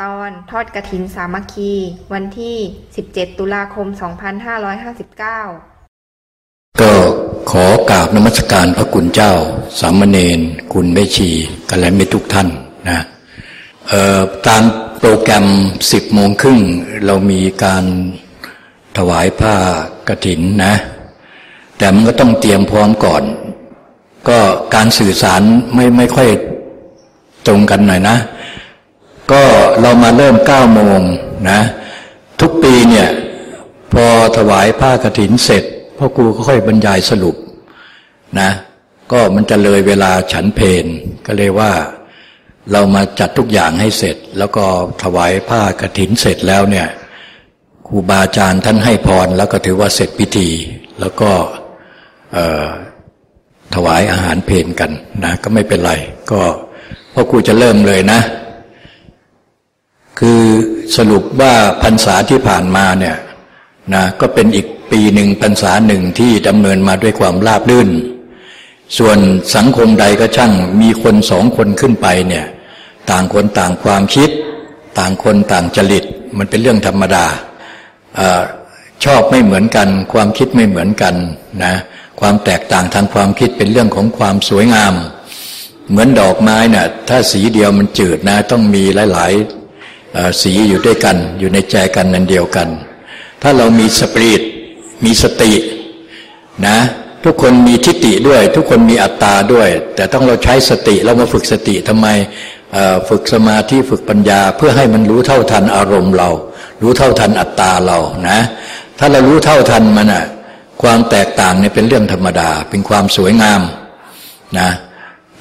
ตอนทอดกระถินสามัคคี วันที่ 17 ตุลาคม 2559 ก็ขอกราบนมัสการพระคุณเจ้า สามเณรคุณแม่ชีกันและไม่ทุกท่านนะตามโปรแกรมสิบโมงครึ่งเรามีการถวายผ้ากระถินนะ แต่มันก็ต้องเตรียมพร้อมก่อน ก็การสื่อสารไม่ไม่ค่อยตรงกันหน่อยนะ ก็เรามาเริ่มเก้าโมงนะทุกปีเนี่ยพอถวายผ้ากรถินเสร็จพ่อครูก็ค่อยบรรยายสรุปนะก็มันจะเลยเวลาฉันเพนก็เลยว่าเรามาจัดทุกอย่างให้เสร็จ แล้วก็ถวายผ้ากรถินเสร็จแล้วเนี่ยครูบาอาจารย์ท่านให้พรแล้วก็ถือว่าเสร็จพิธี แล้วก็ถวายอาหารเพนกันนะก็ไม่เป็นไร ก็พ่อครูจะเริ่มเลยนะ คือสรุปว่าพรรษาที่ผ่านมาเนี่ยนะก็เป็นอีกปีหนึ่งพรรษาหนึ่งที่ดำเนินมาด้วยความราบรื่น ส่วนสังคมใดก็ช่างมีคนสองคนขึ้นไปเนี่ยต่างคนต่างความคิด ต่างคนต่างจริต มันเป็นเรื่องธรรมดาอชอบไม่เหมือนกัน ความคิดไม่เหมือนกันนะความแตกต่างทางความคิดเป็นเรื่องของความสวยงาม เหมือนดอกไม้นะ่ะถ้าสีเดียวมันจืดนะต้องมีหลาย สีอยู่ด้วยกัน อยู่ในใจกันนั่นเดียวกัน ถ้าเรามีสปริตมีสตินะทุกคนมีทิฏฐิด้วย ทุกคนมีอัตตาด้วย แต่ต้องเราใช้สติเรามาฝึกสติทำไมฝึกสมาธิฝึกปัญญา เพื่อให้มันรู้เท่าทันอารมณ์เรา รู้เท่าทันอัตตาเรานะ ถ้าเรารู้เท่าทันมันอะความแตกต่างเนี่ยเป็นเรื่องธรรมดา เป็นความสวยงามนะ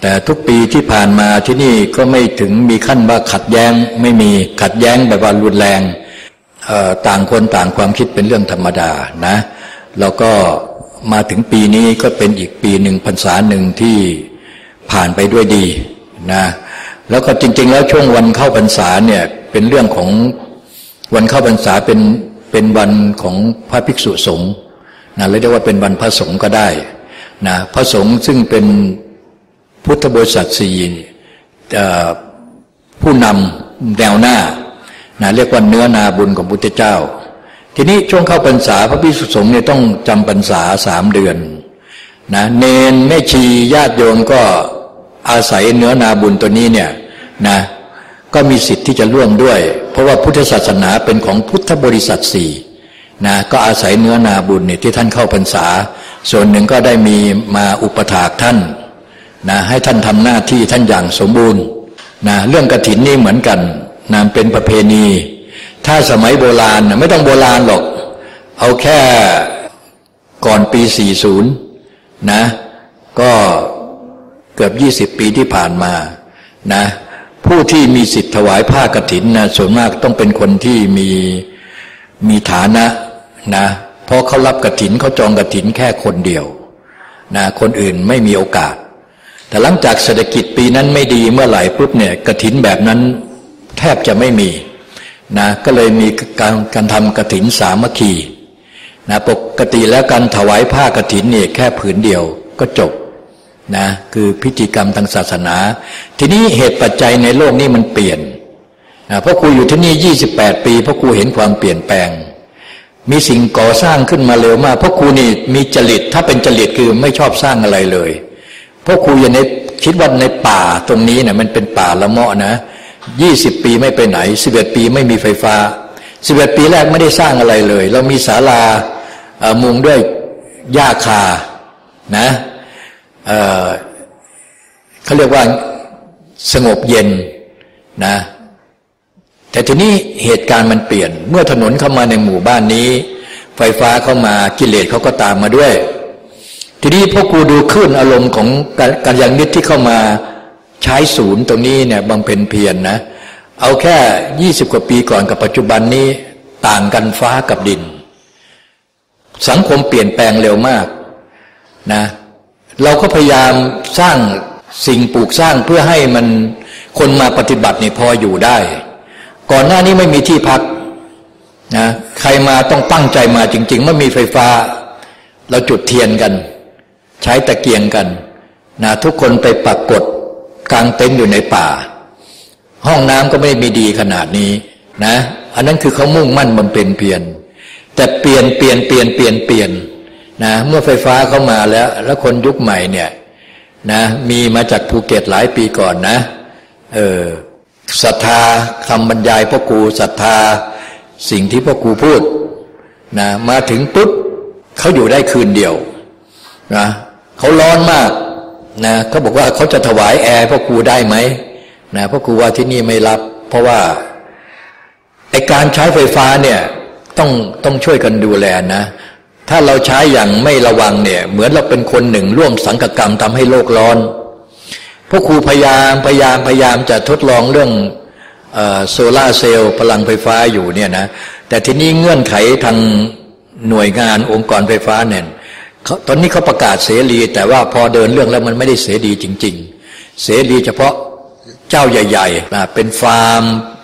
แต่ทุกปีที่ผ่านมาที่นี่ก็ไม่ถึงมีขั้นว่าขัดแย้งไม่มีขัดแย้งแบบว่ารุนแรงต่างคนต่างความคิดเป็นเรื่องธรรมดานะแล้วก็มาถึงปีนี้ก็เป็นอีกปีหนึ่งพรรษาหนึ่งที่ผ่านไปด้วยดีนะแล้วก็จริง ๆ แล้วช่วงวันเข้าพรรษาเนี่ยเป็นเรื่องของวันเข้าพรรษาเป็นเป็นวันของพระภิกษุสงฆ์นะเรียกว่าเป็นวันพระสงฆ์ก็ได้นะพระสงฆ์ซึ่งเป็น พุทธบริษัทสี่ผู้นำแนวหน้านะเรียกว่าเนื้อนาบุญของพุทธเจ้า ทีนี้ช่วงเข้าพรรษาพระพิสุสงฆ์เนี่ยต้องจำพรรษาสามเดือนนะเนนแม่ชีญาติโยมก็อาศัยเนื้อนาบุญตัวนี้เนี่ยนะก็มีสิทธิ์ที่จะร่วมด้วย เพราะว่าพุทธศาสนาเป็นของพุทธบริษัทสี่นะก็อาศัยเนื้อนาบุญเนี่ยที่ท่านเข้าพรรษา ส่วนหนึ่งก็ได้มีมาอุปถากท่าน นะให้ท่านทำหน้าที่ท่านอย่างสมบูรณ์นะเรื่องกระถินนี่เหมือนกันนะเป็นประเพณี ถ้าสมัยโบราณนะไม่ต้องโบราณหรอก เอาแค่ก่อนปี 40 นะ ก็เกือบ 20 ปีที่ผ่านมานะผู้ที่มีสิทธิ์ถวายผ้ากรถินนะส่วนมากต้องเป็นคนที่มีมีฐานะนะเพราะเขารับกรถินเขาจองกรถินแค่คนเดียวนะคนอื่นไม่มีโอกาส แต่หลังจากเศรษฐกิจปีนั้นไม่ดีเมื่อไหร่ปุ๊บเนี่ยกระถินแบบนั้นแทบจะไม่มีนะก็เลยมีการการทำกระถินสามัคคีนะปกติแล้วการถวายผ้ากระถินเนี่ยแค่ผืนเดียวก็จบนะคือพิธีกรรมทางศาสนา ทีนี้เหตุปัจจัยในโลกนี้มันเปลี่ยนนะเพราะครูอยู่ที่นี่ยี่สิบแปดปีเพราะครูเห็นความเปลี่ยนแปลง มีสิ่งก่อสร้างขึ้นมาเร็วมากเพราะครูนี่มีจริตถ้าเป็นจริตคือไม่ชอบสร้างอะไรเลย ราะครูอยู่ในคิดว่าในป่าตรงนี้เนี่ยมันเป็นป่าละเมาะนะยี่สิบปีไม่ไปไหนสิบเอ็ดปีไม่มีไฟฟ้าสิบเอ็ดปีแรกไม่ได้สร้างอะไรเลย เรามีศาลามุงด้วยหญ้าคานะเเขาเรียกว่าสงบเย็นนะแต่ทีนี้เหตุการณ์มันเปลี่ยน เมื่อถนนเข้ามาในหมู่บ้านนี้ ไฟฟ้าเข้ามากิเลสเขาก็ตามมาด้วย ทีนี้พวกกูดูขึ้นอารมณ์ของการยังนิดที่เข้ามาใช้ศูนย์ตรงนี้เนี่ยบำเพ็ญเพียรนนะเอาแค่ยี่สิบกว่าปีก่อนกับปัจจุบันนี้ต่างกันฟ้ากับดิน สังคมเปลี่ยนแปลงเร็วมากนะเราก็พยายามสร้างสิ่งปลูกสร้างเพื่อให้มันคนมาปฏิบัตินี่พออยู่ได้ ก่อนหน้านี้ไม่มีที่พักนะใครมาต้องตั้งใจมาจริง ๆ ไม่มีไฟฟ้า เราจุดเทียนกัน ใช้ตะเกียงกันนะทุกคนไปปักกดกลางเต็นท์อยู่ในป่า ห้องน้ำก็ไม่ได้มีดีขนาดนี้นะอันนั้นคือเขามุ่งมั่นบำเพ็ญเพียรแต่เปลี่ยนเปลี่ยนเปลี่ยนเปลี่ยนเปลี่ยนนะเมื่อไฟฟ้าเข้ามาแล้ว แล้วคนยุคใหม่เนี่ยนะมีมาจากภูเก็ตหลายปีก่อนนะเออศรัทธาคำบรรยายพ่อครูศรัทธาสิ่งที่พ่อครูพูดนะมาถึงปุ๊บเขาอยู่ได้คืนเดียวนะ เขาร้อนมากนะเขาบอกว่าเขาจะถวายแอร์พ่อครูได้ไหมนะพ่อครูว่าที่นี่ไม่รับ เพราะว่าไอการใช้ไฟฟ้าเนี่ยต้องต้องช่วยกันดูแลนะ ถ้าเราใช้อย่างไม่ระวังเนี่ยเหมือนเราเป็นคนหนึ่งร่วมสังกกรรมทำให้โลกร้อนพวกครูพยายามพยายามพยายามจะทดลองเรื่องโซลาเซลล์พลังไฟฟ้าอยู่เนี่ยนะแต่ทีนี้เงื่อนไขทางหน่วยงานองค์กรไฟฟ้าเนี่ย ตอนนี้เขาประกาศเสรี แต่ว่าพอเดินเรื่องแล้วมันไม่ได้เสรีจริง ๆ เสรีเฉพาะเจ้าใหญ่ๆนะเป็นฟาร์ม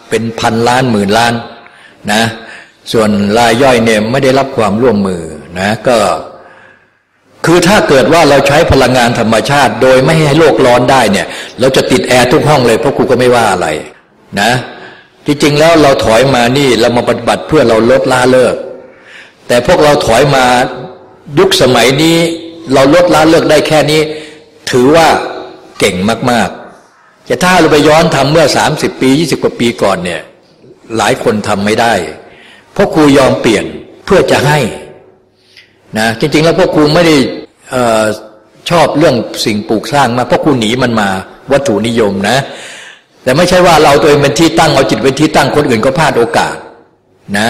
เป็นพันล้านหมื่นล้านนะส่วนรายย่อยเนี่ยไม่ได้รับความร่วมมือนะก็คือถ้าเกิดว่าเราใช้พลังงานธรรมชาติ โดยไม่ให้โลกร้อนได้เนี่ยเราจะติดแอร์ทุกห้องเลยเพราะครูก็ไม่ว่าอะไรนะที่จริงแล้วเราถอยมานี่เรามาปฏิบัติเพื่อเราลดละเลิก แต่พวกเราถอยมา ยุคสมัยนี้เราลดละเลิกได้แค่นี้ ถือว่าเก่งมากๆแต่ถ้าเราไปย้อนทำเมื่อสามสิบปียี่สิบกว่าปีก่อนเนี่ยหลายคนทำไม่ได้ เพราะครูยอมเปลี่ยนเพื่อจะให้นะจริง ๆ แล้วพวกครูไม่ได้ชอบเรื่องสิ่งปลูกสร้างมาเพราะครูหนีมันมาวัตถุนิยมนะ แต่ไม่ใช่ว่าเราตัวเองเป็นที่ตั้งเอาจิตเป็นที่ตั้งคนอื่นก็พลาดโอกาสนะ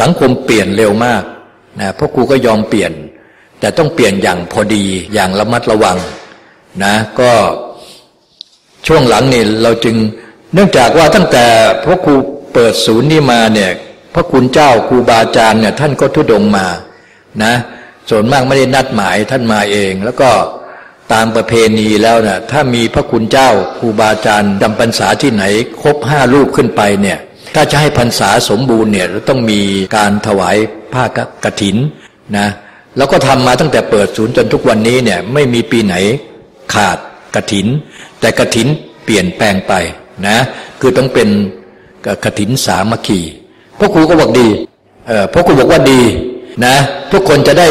สังคมเปลี่ยนเร็วมาก นะพวกครูก็ยอมเปลี่ยน แต่ต้องเปลี่ยนอย่างพอดีอย่างระมัดระวังนะก็ช่วงหลังนี่เราจึงเนื่องจากว่าตั้งแต่พวกครูเปิดศูนย์นี้มาเนี่ยพระคุณเจ้าครูบาอาจารย์เนี่ยท่านก็ทุดงมานะส่วนมากไม่ได้นัดหมายท่านมาเอง แล้วก็ตามประเพณีแล้วนะ่ะถ้ามีพระคุณเจ้าครูบาอาจารย์จำพรรษาที่ไหน ครบห้ารูปขึ้นไปเนี่ย ถ้าจะให้พรรษาสมบูรณ์เนี่ยต้องมีการถวายผ้ากรถินนะแล้วก็ทำมาตั้งแต่เปิดศูนย์จนทุกวันนี้เนี่ยไม่มีปีไหนขาดกรถิน แต่กรถินเปลี่ยนแปลงไปนะคือต้องเป็นกรถินสามัคคีพ่อครูก็บอกดีเออพ่อครูบอกว่าดีนะทุกคนจะได้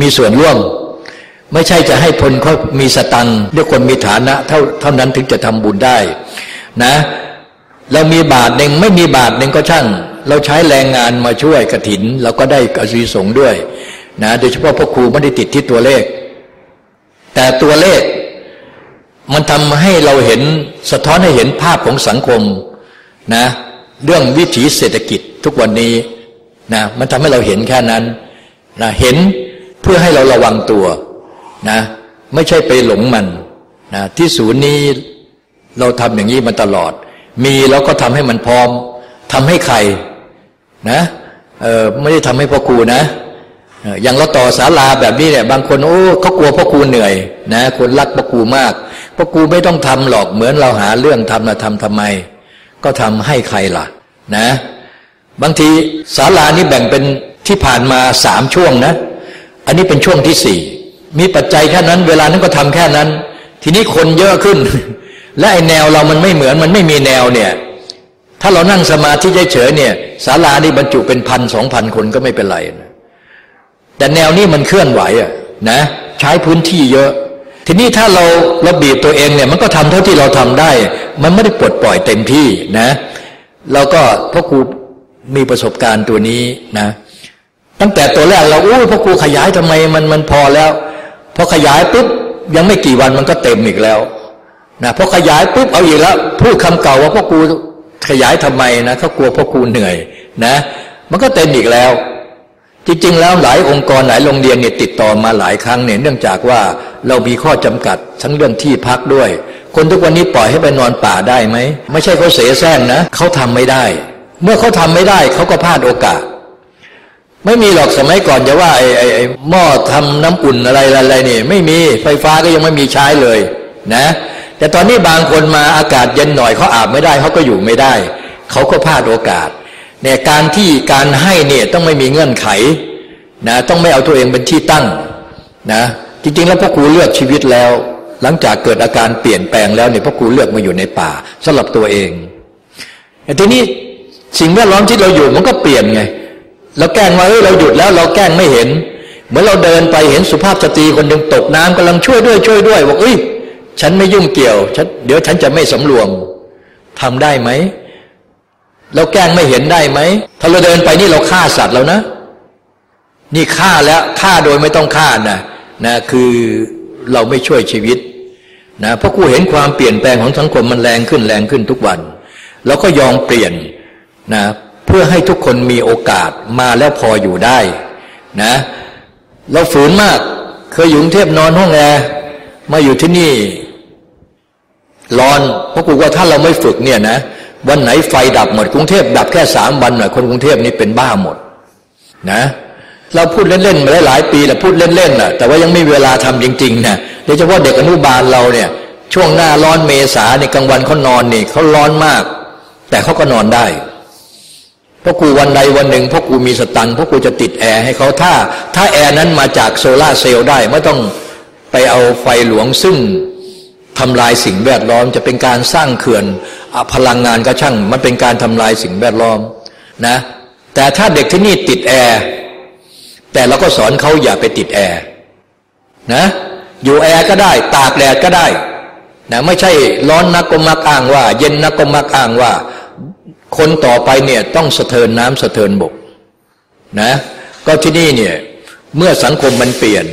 มีส่วนร่วม ไม่ใช่จะให้พลเขามีสตังค์เรียกคนมีฐานะเท่าเท่านั้นถึงจะทำบุญได้นะ เรามีบาทหนึ่งไม่มีบาทหนึ่งก็ช่าง เราใช้แรงงานมาช่วยกระถินเราก็ได้กระสีสงด้วยนะโดยเฉพาะพ่อครูไม่ได้ติดที่ตัวเลข แต่ตัวเลขมันทำให้เราเห็นสะท้อนให้เห็นภาพของสังคมนะเรื่องวิถีเศรษฐกิจทุกวันนี้นะมันทำให้เราเห็นแค่นั้นนะเห็นเพื่อให้เราระวังตัวนะไม่ใช่ไปหลงมันนะที่ศูนย์นี้เราทำอย่างนี้มันตลอด มีแล้วก็ทำให้มันพร้อมทำให้ใครนะเออไม่ได้ทำให้พ่อครูนะอย่างเราต่อศาลาแบบนี้เนี่ยบางคนโอ้เขากลัวพ่อครูเหนื่อยนะคนรักพ่อครูมากพ่อครูไม่ต้องทำหรอกเหมือนเราหาเรื่องทำนะทำทำไม ก็ทำให้ใครล่ะนะบางทีศาลานี้แบ่งเป็นที่ผ่านมาสามช่วงนะ อันนี้เป็นช่วงที่สี่มีปัจจัยแค่นั้น เวลานั้นก็ทำแค่นั้น ทีนี้คนเยอะขึ้น และไอแนวเรามันไม่เหมือนมันไม่มีแนวเนี่ย ถ้าเรานั่งสมาธิเฉยๆเนี่ยศาลานี้บรรจุเป็นพันสองพันคนก็ไม่เป็นไรนะแต่แนวนี้มันเคลื่อนไหวอะนะใช้พื้นที่เยอะ ทีนี้ถ้าเราเราบีบตัวเองเนี่ยมันก็ทำเท่าที่เราทำได้ มันไม่ได้ปลดปล่อยเต็มที่นะเราก็พ่อครูมีประสบการณ์ตัวนี้นะ ตั้งแต่ตัวแรกเราอู้พ่อครูขยายทำไมมันมันพอแล้วพอขยายปุ๊บยังไม่กี่วันมันก็เต็มอีกแล้ว นะพอขยายปุ๊บเอาอีกแล้วพูดคำเก่าว่าพ่อครูขยายทำไมนะเขากลัวพ่อครูเหนื่อยนะ มันก็เต็มอีกแล้ว จริง ๆ แล้วหลายองค์กรหลายโรงเรียนเนี่ยติดต่อมาหลายครั้งเนี่ยเนื่องจากว่าเรามีข้อจำกัดทั้งเรื่องที่พักด้วย คนทุกวันนี้ปล่อยให้ไปนอนป่าได้ไหมไม่ใช่เขาเสียแซงนะเขาทำไม่ได้ เมื่อเขาทำไม่ได้เขาก็พลาดโอกาสไม่มีหรอกสมัยก่อนจะว่าไอ้ไอ้ไอ้หม้อทำน้ำอุ่นอะไรอะไรนี่ ไม่มีไฟฟ้าก็ยังไม่มีใช้เลย นะ แต่ตอนนี้บางคนมาอากาศเย็นหน่อยเขาอาบไม่ได้เขาก็อยู่ไม่ได้ เขาก็พลาดโอกาสเนี่ยการที่การให้เนี่ยต้องไม่มีเงื่อนไขนะต้องไม่เอาตัวเองเป็นที่ตั้งนะจริงๆ แล้วพ่อครูเลือกชีวิตแล้ว หลังจากเกิดอาการเปลี่ยนแปลงแล้วเนี่ยพ่อครูเลือกมาอยู่ในป่าสำหรับตัวเองแต่ทีนี้สิ่งแวดล้อมที่เราอยู่มันก็เปลี่ยนไงเราแกล้งว่าเอ้ยเราหยุดแล้วเราแกล้งไม่เห็น เหมือนเราเดินไปเห็นสุภาพสตรีคนหนึ่งตกน้ำกำลังช่วยด้วยช่วยด้วยบอกเอ้ย ฉันไม่ยุ่งเกี่ยวฉันเดี๋ยวฉันจะไม่สำรวมทำได้ไหมเราแกล้งไม่เห็นได้ไหมถ้าเราเดินไปนี่เราฆ่าสัตว์แล้วนะ นี่ฆ่าแล้วฆ่าโดยไม่ต้องฆ่านะนะคือเราไม่ช่วยชีวิตนะเพราะกูเห็นความเปลี่ยนแปลงของสังคมมันแรงขึ้นแรงขึ้นทุกวัน เราก็ยอมเปลี่ยนนะเพื่อให้ทุกคนมีโอกาสมาแล้วพออยู่ได้นะ เราฝืนมากเคยอยู่กรุงเทพนอนห้องแอร์มาอยู่ที่นี่ ร้อนเพราะกูว่าถ้าเราไม่ฝึกเนี่ยนะวันไหนไฟดับหมดกรุงเทพดับแค่สามวันหน่อยคนกรุงเทพนี่เป็นบ้าหมดนะ เราพูดเล่นๆมาหลายปีแหละพูดเล่นๆแหละแต่ว่ายังไม่มีเวลาทำจริงๆนะโดยเฉพาะเด็กอนุบาลเราเนี่ย ช่วงหน้าร้อนเมษาในกลางวันเขานอนนี่เขาร้อนมาก แต่เขาก็นอนได้เพราะกูวันใดวันหนึ่งเพราะกูมีสตังค์เพราะกูจะติดแอร์ให้เขาถ้า ถ้าแอร์นั้นมาจากโซลาร์เซลล์ได้ไม่ต้องไปเอาไฟหลวงซึ่ง ทำลายสิ่งแวดล้อม จะเป็นการสร้างเขื่อนพลังงานก็ช่าง มันเป็นการทำลายสิ่งแวดล้อมนะแต่ถ้าเด็กที่นี่ติดแอร์แต่เราก็สอนเขาอย่าไปติดแอร์นะอยู่แอร์ก็ได้ ตากแดดก็ได้นะไม่ใช่ร้อนนักก็มักอ้างว่า เย็นนักก็มักอ้างว่า คนต่อไปเนี่ยต้องสะเทินน้ำสะเทินบกนะก็ที่นี่เนี่ยเมื่อสังคมมันเปลี่ยน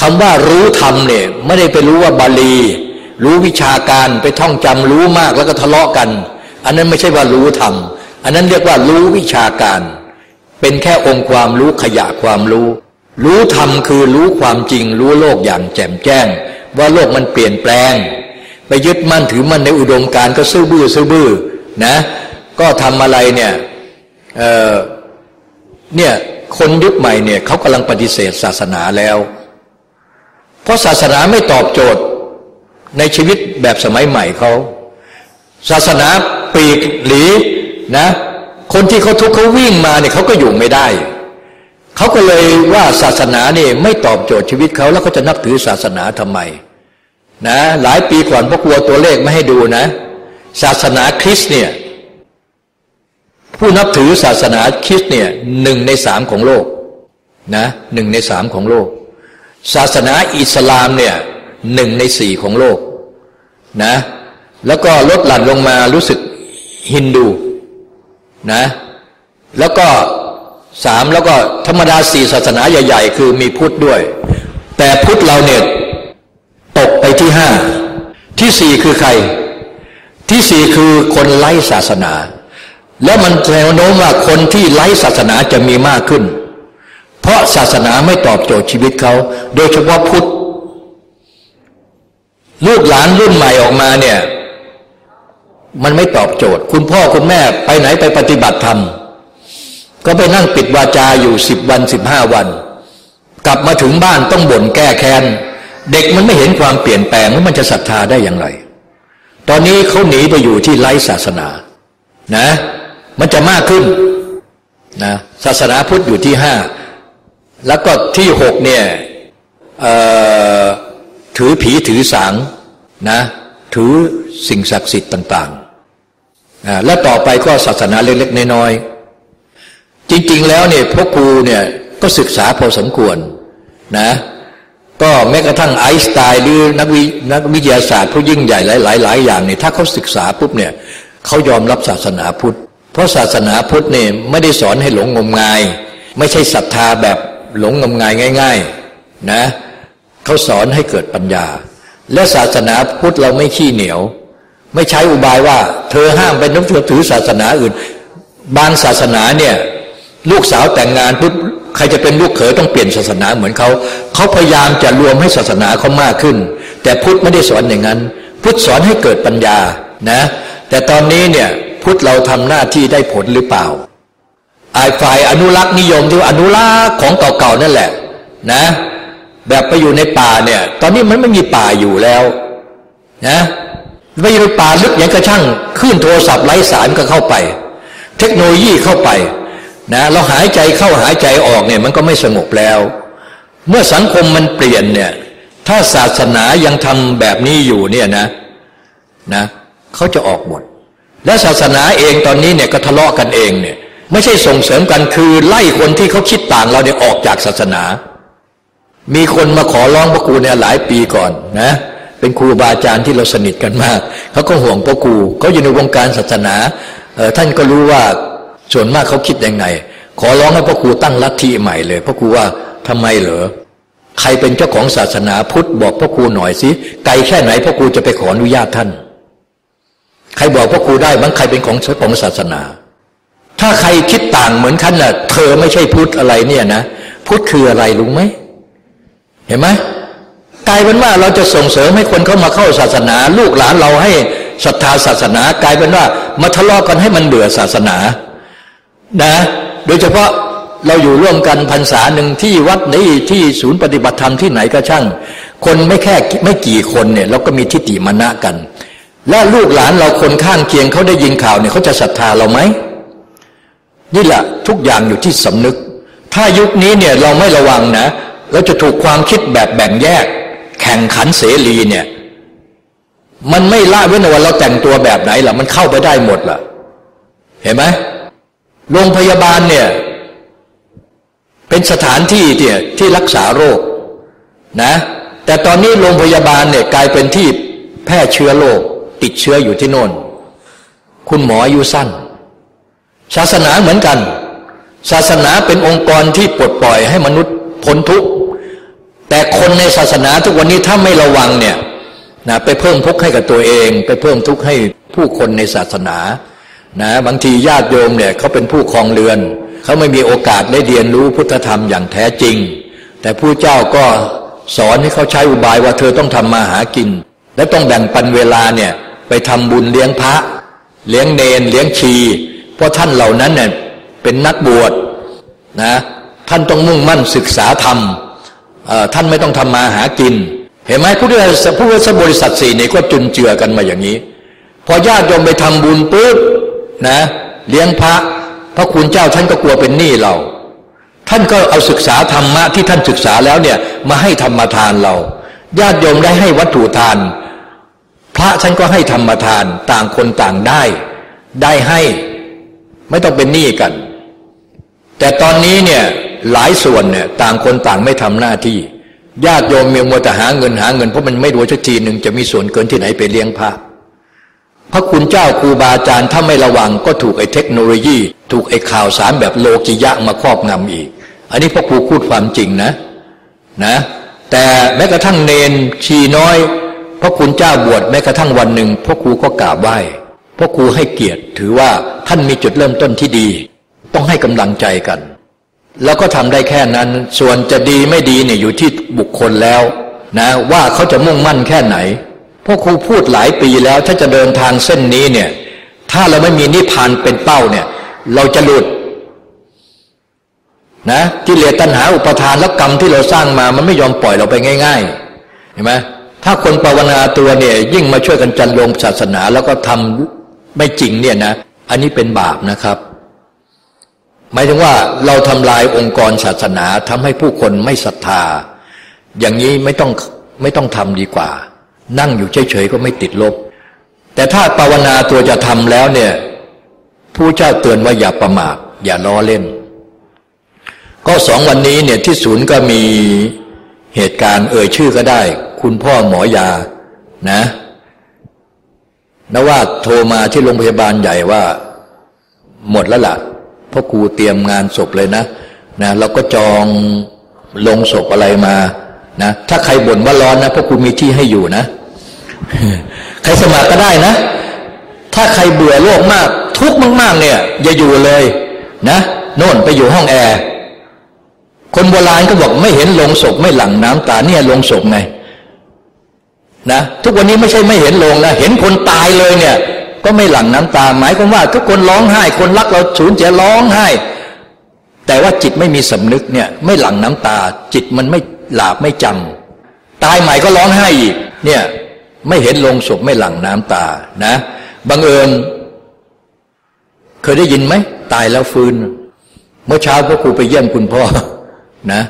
คำว่ารู้ธรรมเนี่ยไม่ได้ไปรู้ว่าบาลี รู้วิชาการไปท่องจำรู้มากแล้วก็ทะเลาะกัน อันนั้นไม่ใช่ว่ารู้ธรรมอันนั้นเรียกว่ารู้วิชาการ เป็นแค่องค์ความรู้ขยะความรู้ รู้ธรรมคือรู้ความจริง รู้โลกอย่างแจ่มแจ้ง ว่าโลกมันเปลี่ยนแปลง ไปยึดมั่นถือมั่นในอุดมการก็ซื่อบื้อซื่อบื้อนะก็ทำอะไรเนี่ยเออเนี่ยคนยุคใหม่เนี่ยเขากำลังปฏิเสธศาสนาแล้ว เพราะศาสนาไม่ตอบโจทย์ ในชีวิตแบบสมัยใหม่เขาศาสนาปีกหลีนะ คนที่เขาทุกข์เขาวิ่งมาเนี่ยเขาก็อยู่ไม่ได้ เขาก็เลยว่าศาสนาเนี่ยไม่ตอบโจทย์ชีวิตเขาแล้วเขาจะนับถือศาสนาทำไมนะหลายปีก่อนพวกกลัวตัวเลขไม่ให้ดูนะ ศาสนาคริสต์เนี่ยผู้นับถือศาสนาคริสต์เนี่ยหนึ่งในสามของโลกนะหนึ่งในสามของโลก ศาสนาอิสลามเนี่ย หนึ่งในสี่ของโลกนะแล้วก็ลดหลั่นลงมารู้สึกฮินดูนะแล้วก็สามแล้วก็ธรรมดาสี่ศาสนาใหญ่ ๆ คือมีพุทธด้วย แต่พุทธเราเนี่ยตกไปที่ห้าที่สี่คือใคร ที่สี่คือคนไร้ศาสนา แล้วมันแนวโน้มว่าคนที่ไร้ศาสนาจะมีมากขึ้น เพราะศาสนาไม่ตอบโจทย์ชีวิตเขา โดยเฉพาะพุทธ ลูกหลานรุ่นใหม่ออกมาเนี่ย มันไม่ตอบโจทย์ คุณพ่อคุณแม่ไปไหนไปปฏิบัติธรรม ก็ไปนั่งปิดวาจาอยู่สิบวันสิบห้าวัน กลับมาถึงบ้านต้องบ่นแก้แค้น เด็กมันไม่เห็นความเปลี่ยนแปลงแล้วมันจะศรัทธาได้อย่างไร ตอนนี้เขาหนีไปอยู่ที่ไร้ศาสนา นะ มันจะมากขึ้นนะศาสนาพุทธอยู่ที่ห้าแล้วก็ที่หกเนี่ย ถือผีถือสางนะถือสิ่งศักดิ์สิทธิ์ต่างๆ และต่อไปก็ศาสนาเล็กๆน้อยๆจริงๆแล้วเนี่ยพ่อครูเนี่ยก็ศึกษาพอสมควรนะก็แม้กระทั่งไอน์สไตน์หรือนักวินักวิทยาศาสตร์ผู้ยิ่งใหญ่หลายๆหลายอย่างเนี่ยถ้าเขาศึกษาปุ๊บเนี่ยเขายอมรับศาสนาพุทธ เพราะศาสนาพุทธเนี่ยไม่ได้สอนให้หลงงมงาย ไม่ใช่ศรัทธาแบบหลงงมงายง่าย ๆ นะ เขาสอนให้เกิดปัญญา และศาสนาพุทธเราไม่ขี้เหนียว ไม่ใช้อุบายว่า เธอห้ามไปนับถือศาสนาอื่น บางศาสนาเนี่ยลูกสาวแต่งงานปุ๊บใครจะเป็นลูกเขยต้องเปลี่ยนศาสนาเหมือนเขาเขาพยายามจะรวมให้ศาสนาเขามากขึ้น แต่พุทธไม่ได้สอนอย่างนั้น พุทธสอนให้เกิดปัญญานะแต่ตอนนี้เนี่ยพุทธเราทำหน้าที่ได้ผลหรือเปล่าไอ้ฝ่ายอนุรักษ์นิยมที่อนุรักษ์ของเก่าๆนั่นแหละนะ แบบไปอยู่ในป่าเนี่ย ตอนนี้มันไม่มีป่าอยู่แล้วนะไปอยู่ในป่าลึกอย่างกระช่างขึ้นโทรศัพท์ไร้สายก็เข้าไป เทคโนโลยีเข้าไปนะเราหายใจเข้าหายใจออกเนี่ยมันก็ไม่สงบแล้ว เมื่อสังคมมันเปลี่ยนเนี่ย ถ้าศาสนายังทำแบบนี้อยู่เนี่ยนะนะเขาจะออกหมด และศาสนาเองตอนนี้เนี่ยก็ทะเลาะกันเองเนี่ย ไม่ใช่ส่งเสริมกันคือไล่คนที่เขาคิดต่างเราเนี่ยออกจากศาสนา มีคนมาขอร้องพระครูเนี่ยหลายปีก่อนนะ เป็นครูบาอาจารย์ที่เราสนิทกันมากเขาก็ห่วงพระครูเขาอยู่ในวงการศาสนาท่านก็รู้ว่าส่วนมากเขาคิดยังไง ขอร้องให้พระครูตั้งลัทธิใหม่เลยพระครูว่าทำไมเหรอใครเป็นเจ้าของศาสนาพุทธบอกพระครูหน่อยสิไกลแค่ไหนพระครูจะไปขออนุญาตท่าน ใครบอกพระครูได้บางใครเป็นของของศาสนา ถ้าใครคิดต่างเหมือนท่านน่ะ เธอไม่ใช่พุทธอะไรเนี่ยนะพุทธคืออะไรรู้ไหม เห็นไหมกลายเป็นว่าเราจะส่งเสริมให้คนเข้ามาเข้าศาสนา ลูกหลานเราให้ศรัทธาศาสนากลายเป็นว่ามาทะเลาะกันให้มันเบื่อศาสนานะโดยเฉพาะเราอยู่ร่วมกันพรรษาหนึ่งที่วัดนี้ที่ศูนย์ปฏิบัติธรรมที่ไหนก็ช่าง คนไม่แค่ไม่กี่คนเนี่ยเราก็มีทิฏฐิมณะกัน และลูกหลานเราคนข้างเคียงเขาได้ยินข่าวเนี่ยเขาจะศรัทธาเราไหมนี่แหละทุกอย่างอยู่ที่สำนึก ถ้ายุคนี้เนี่ยเราไม่ระวังนะ เราจะถูกความคิดแบบแบ่งแยก แข่งขันเสรีเนี่ย มันไม่ละเว้นว่าเราแต่งตัวแบบไหนล่ะ มันเข้าไปได้หมดล่ะ เห็นไหมโรงพยาบาลเนี่ย เป็นสถานที่เนี่ยที่รักษาโรคนะ แต่ตอนนี้โรงพยาบาลเนี่ยกลายเป็นที่แพร่เชื้อโรคติดเชื้ออยู่ที่โน่น คุณหมออายุสั้น ศาสนาเหมือนกัน ศาสนาเป็นองค์กรที่ปลดปล่อยให้มนุษย์พ้นทุกข์ แต่คนในศาสนาทุกวันนี้ถ้าไม่ระวังเนี่ยนะไปเพิ่มทุกข์ให้กับตัวเอง ไปเพิ่มทุกข์ให้ผู้คนในศาสนานะบางทีญาติโยมเนี่ยเขาเป็นผู้ครองเรือน เขาไม่มีโอกาสได้เรียนรู้พุทธธรรมอย่างแท้จริง แต่ผู้เจ้าก็สอนให้เขาใช้อุบายว่าเธอต้องทำมาหากิน และต้องแบ่งปันเวลาเนี่ยไปทำบุญเลี้ยงพระ เลี้ยงเนน เลี้ยงชี เพราะท่านเหล่านั้นเนี่ยเป็นนักบวชนะท่านต้องมุ่งมั่นศึกษาธรรม ท่านไม่ต้องทำมาหากิน เห็นไหมผู้ที่ผู้ที่บริษัทสี่นี่ก็จุนเจือกันมาอย่างนี้ พอญาติโยมไปทำบุญปุ๊บนะ เลี้ยงพระพระคุณเจ้าท่านก็กลัวเป็นหนี้เรา ท่านก็เอาศึกษาธรรมะที่ท่านศึกษาแล้วเนี่ยมาให้ธรรมทานเรา ญาติโยมได้ให้วัตถุทาน พระท่านก็ให้ธรรมทานต่างคนต่างได้ ได้ให้ไม่ต้องเป็นหนี้กัน แต่ตอนนี้เนี่ย หลายส่วนเนี่ยต่างคนต่างไม่ทำหน้าที่ญาติโยมเมียมัวแต่หาเงินหาเงินเพราะมันไม่รู้ชักทีหนึ่งจะมีส่วนเกินที่ไหนไปเลี้ยงพระพระคุณเจ้าครูบาอาจารย์ถ้าไม่ระวังก็ถูกไอ้เทคโนโลยี ถูกไอ้ข่าวสารแบบโลกิยะมาครอบงำอีก อันนี้พ่อครูพูดความจริงนะนะแต่แม้กระทั่งเนนชีน้อยพระคุณเจ้าบวชแม้กระทั่งวันหนึ่งพ่อครูก็กราบไหว้พ่อครูให้เกียรติถือว่าท่านมีจุดเริ่มต้นที่ดี ต้องให้กำลังใจกัน แล้วก็ทำได้แค่นั้น ส่วนจะดีไม่ดีเนี่ยอยู่ที่บุคคลแล้วนะว่าเขาจะมุ่งมั่นแค่ไหนพ่อครูพูดหลายปีแล้วถ้าจะเดินทางเส้นนี้เนี่ย ถ้าเราไม่มีนิพพานเป็นเป้าเนี่ย เราจะหลุดนะที่เลือตัณหาอุปทานและกรรมที่เราสร้างมา มันไม่ยอมปล่อยเราไปง่ายๆเห็นไหมถ้าคนภาวนาตัวเนี่ย ยิ่งมาช่วยกันจันลงศาสนา แล้วก็ทำไม่จริงเนี่ยนะ อันนี้เป็นบาปนะครับ หมายถึงว่าเราทำลายองค์กรศาสนาทำให้ผู้คนไม่ศรัทธา อย่างนี้ไม่ต้องไม่ต้องทำดีกว่า นั่งอยู่เฉยๆก็ไม่ติดลบ แต่ถ้าภาวนาตัวจะทำแล้วเนี่ยผู้เจ้าเตือนว่าอย่าประมาทอย่าล้อเล่น ก็สองวันนี้เนี่ยที่ศูนย์ก็มีเหตุการณ์เอ่ยชื่อก็ได้ คุณพ่อหมอยานะนว่าโทรมาที่โรงพยาบาลใหญ่ว่า หมดแล้วละ่ะ พ่อครูเตรียมงานศพเลยนะนะเราก็จองลงศพอะไรมานะถ้าใครบ่นว่าร้อนนะพ่อครูมีที่ให้อยู่นะ ใครสมัครก็ได้นะ ถ้าใครเบื่อโลกมาก ทุกข์มาก ๆ เนี่ย อย่าอยู่เลยนะโน่นไปอยู่ห้องแอร์คนโบราณก็บอกไม่เห็นลงศพไม่หลั่งน้ำตาเนี่ยลงศพไงนะทุกวันนี้ไม่ใช่ไม่เห็นลงนะเห็นคนตายเลยเนี่ย ก็ไม่หลั่งน้ำตาหมายความว่า ทุกคนร้องไห้ คนรักเราสูญเสียร้องไห้ แต่ว่าจิตไม่มีสำนึกเนี่ยไม่หลั่งน้ำตา จิตมันไม่หลาบไม่จำตายใหม่ก็ร้องไห้อีกเนี่ยไม่เห็นลงศพไม่หลั่งน้ำตานะบังเอิญเคยได้ยินไหมตายแล้วฟื้น เมื่อเช้าพ่อครูไปเยี่ยมคุณพ่อนะ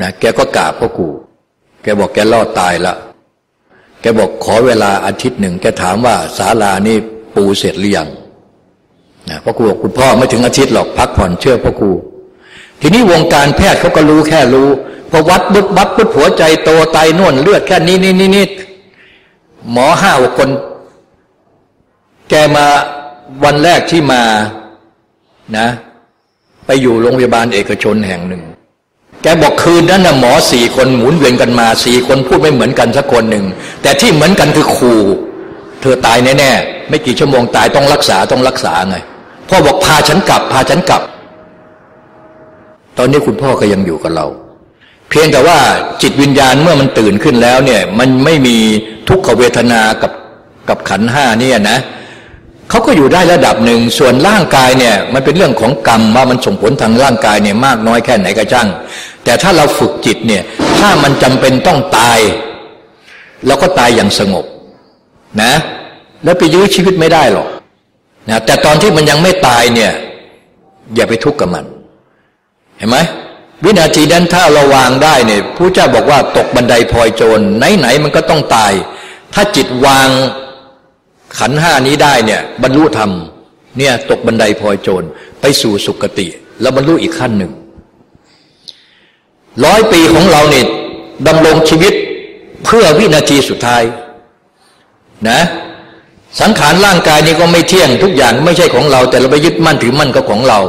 นะแกก็กราบพ่อครูแกบอกแกรอดตายละ กบอกขอเวลาอาทิตย์หนึ่งแกถามว่าศาลานี่ปูเสร็จหรือยังนะพ่อครูบอกคุณพ่อไม่ถึงอาทิตย์หรอกพักผ่อนเชื่อพ่อครู ทีนี้วงการแพทย์เขาก็รู้แค่รู้พอวัดบึกบัดปุ๊บหัวใจโตไตนวลเลือดแค่นี้นี่นี่นี่หมอห้าคน แกมาวันแรกที่มานะ ไปอยู่โรงพยาบาลเอกชนแห่งหนึ่ง แกบอกคืนนั้นนะหมอสี่คนหมุนเวียนกันมาสี่คนพูดไม่เหมือนกันสักคนหนึ่ง แต่ที่เหมือนกันคือครูเธอตายแน่ๆไม่กี่ชั่วโมงตายต้องรักษาต้องรักษาไงพ่อบอกพาฉันกลับ พาฉันกลับ ตอนนี้คุณพ่อก็ยังอยู่กับเรา เพียงแต่ว่าจิตวิญญาณเมื่อมันตื่นขึ้นแล้วเนี่ยมันไม่มีทุกขเวทนากับกับขันห้านี่นะเขาก็อยู่ได้ระดับหนึ่งส่วนร่างกายเนี่ยมันเป็นเรื่องของกรรมว่ามันส่งผลทางร่างกายเนี่ยมากน้อยแค่ไหนก็ช่าง แต่ถ้าเราฝึกจิตเนี่ย ถ้ามันจำเป็นต้องตายเราก็ตายอย่างสงบนะ แล้วไปยื้อชีวิตไม่ได้หรอกนะแต่ตอนที่มันยังไม่ตายเนี่ย อย่าไปทุกข์กับมัน เห็นไหมวินาทีนั้นถ้าเราวางได้เนี่ยผู้เจ้าบอกว่าตกบันไดพลอยโจรไหนๆมันก็ต้องตาย ถ้าจิตวางขันห้านี้ได้เนี่ย บรรลุธรรมเนี่ยตกบันไดพลอยโจรไปสู่สุคติ แล้วบรรลุอีกขั้นหนึ่ง ร้อยปีของเราเนี่ยดำรงชีวิตเพื่อวินาทีสุดท้ายนะสังขารร่างกายนี้ก็ไม่เที่ยงทุกอย่างไม่ใช่ของเรา แต่เราไปยึดมั่นถือมั่นก็ของเรา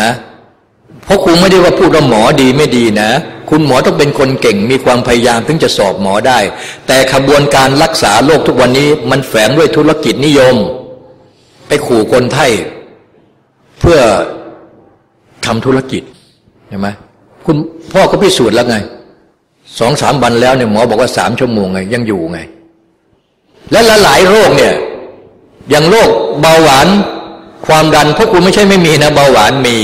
นะเพราะครูไม่ได้ว่าพูดว่าหมอดีไม่ดีนะ คุณหมอต้องเป็นคนเก่งมีความพยายามถึงจะสอบหมอได้ แต่ขบวนการรักษาโรคทุกวันนี้มันแฝงด้วยธุรกิจนิยม ไปขู่คนไทยเพื่อทำธุรกิจเห็นไหม คุณพ่อก็พิสูจน์แล้วไงสองสามวันแล้วเนี่ยหมอบอกว่าสามชั่วโมงไง ยังอยู่ไงและหลายโรคเนี่ยอย่างโรคเบาหวาน ความดันพวกคุณไม่ใช่ไม่มีนะเบาหวานมี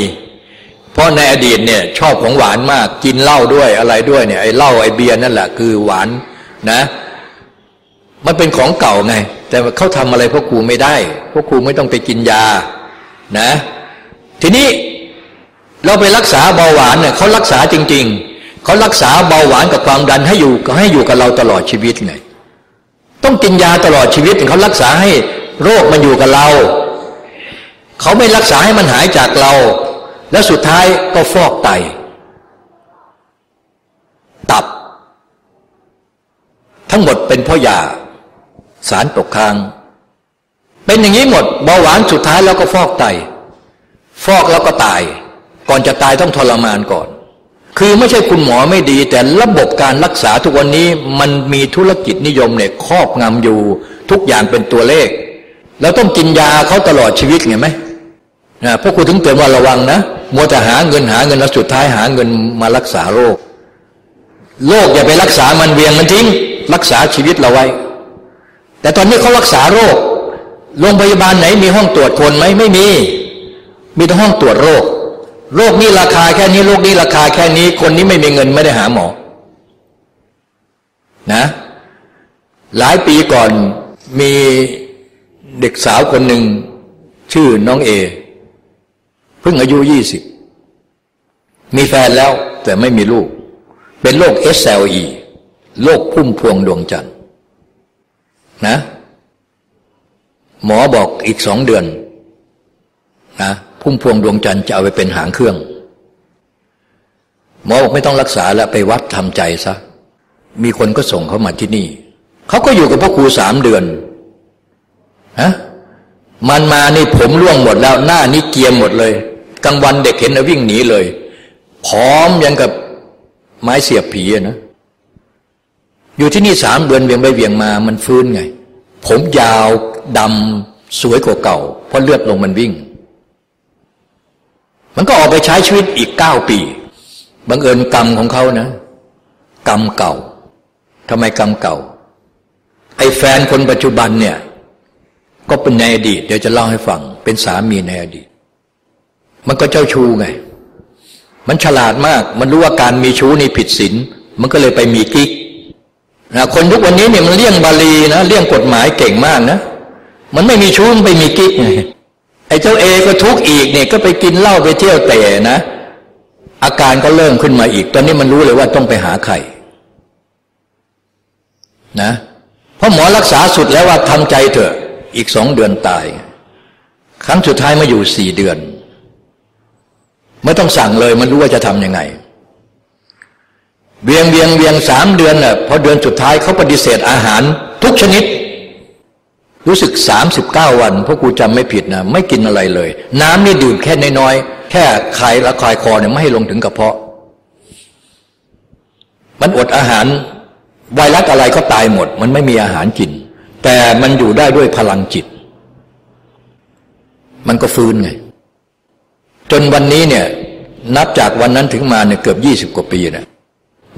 เพราะในอดีตเนี่ยชอบของหวานมากกินเหล้าด้วยอะไรด้วยเนี่ยไอ้เหล้าไอ้เบียร์นั่นแหละคือหวานนะ มันเป็นของเก่าไง แต่เขาทำอะไรพวกครูไม่ได้ พวกครูไม่ต้องไปกินยานะ ทีนี้ เราไปรักษาเบาหวานเนี่ยเขารักษาจริง ๆเขารักษาเบาหวานกับความดันให้อยู่ให้อยู่กับเราตลอดชีวิตไงต้องกินยาตลอดชีวิตเขารักษาให้โรคมันอยู่กับเรา เขาไม่รักษาให้มันหายจากเรา แล้วสุดท้ายก็ฟอกไต ตับ ทั้งหมดเป็นเพราะยา สารตกค้าง เป็นอย่างนี้หมดเบาหวานสุดท้ายแล้วก็ฟอกไต ฟอกแล้วก็ตาย ก่อนจะตายต้องทรมานก่อน คือไม่ใช่คุณหมอไม่ดี แต่ระบบการรักษาทุกวันนี้มันมีธุรกิจนิยมเนี่ยครอบงำอยู่ ทุกอย่างเป็นตัวเลข แล้วต้องกินยาเขาตลอดชีวิตเห็นไหมนะพวกคุณถึงเตือนว่าระวังนะมัวแต่หาเงินหาเงินแล้วสุดท้ายหาเงินมารักษาโรคโรคอย่าไปรักษามันเวียงมันทิ้ง รักษาชีวิตเราไว้ แต่ตอนนี้เขารักษาโรคโรงพยาบาลไหนมีห้องตรวจคนไหมไม่มี มีแต่ห้องตรวจโรค โรคนี้ราคาแค่นี้โรคนี้ราคาแค่นี้ คนนี้ไม่มีเงินไม่ได้หาหมอ นะ หลายปีก่อนมีเด็กสาวคนหนึ่ง ชื่อน้องเอ เพิ่งอายุยี่สิบมีแฟนแล้วแต่ไม่มีลูก เป็นโรค SLE โรคพุ่มพวงดวงจันทร์นะ หมอบอกอีกสองเดือนนะ พุ่มพวงดวงจันทร์จะเอาไปเป็นหางเครื่อง หมอบอกไม่ต้องรักษาแล้วไปวัดทำใจซะ มีคนก็ส่งเขามาที่นี่ เขาก็อยู่กับพ่อครูสามเดือนฮะมันมานี่ผมร่วงหมดแล้ว หน้านี่เกียมหมดเลยกลางวันเด็กเห็นวิ่งหนีเลยพร้อมยังกับไม้เสียบผีนะอยู่ที่นี่สามเดือนเวียงไปเวียงมามันฟื้นไง ผมยาวดำสวยกว่าเก่า เพราะเลือดลงมันวิ่ง มันก็ออกไปใช้ชีวิตอีกเก้าปีบังเอิญกรรมของเขานะ กรรมเก่าทำไมกรรมเก่า ไอ้แฟนคนปัจจุบันเนี่ย ก็เป็นในอดีต เดี๋ยวจะเล่าให้ฟัง เป็นสามีในอดีต มันก็เจ้าชู้ไง มันฉลาดมาก มันรู้ว่าการมีชู้นี่ผิดศีลมันก็เลยไปมีกิ๊กนะคนทุกวันนี้เนี่ยมันเลี่ยงบาลีนะเลี่ยงกฎหมายเก่งมากนะ มันไม่มีชู้มันไปมีกิ๊กไง ไอ้เจ้าเอก็ทุกข์อีกเนี่ยก็ไปกินเหล้าไปเที่ยวแต่นะ อาการก็เริ่มขึ้นมาอีก ตอนนี้มันรู้เลยว่าต้องไปหาใครนะเพราะหมอรักษาสุดแล้วว่าทำใจเถอะ อีกสองเดือนตาย ครั้งสุดท้ายมาอยู่สี่เดือน ไม่ต้องสั่งเลยมันรู้ว่าจะทำยังไงเวียงเวียงเวียงสามเดือนน่ะพอเดือนสุดท้ายเขาปฏิเสธอาหารทุกชนิด รู้สึกสามสิบเก้าวันพวกกูจำไม่ผิดนะไม่กินอะไรเลย น้ำนี่ดื่มแค่น้อยๆแค่คลายละคลายคอเนี่ยไม่ให้ลงถึงกระเพาะ มันอดอาหารไวรัสอะไรก็ตายหมด มันไม่มีอาหารกิน แต่มันอยู่ได้ด้วยพลังจิต มันก็ฟื้นไง จนวันนี้เนี่ย นับจากวันนั้นถึงมาเนี่ยเกือบยี่สิบกว่าปีเนี่ย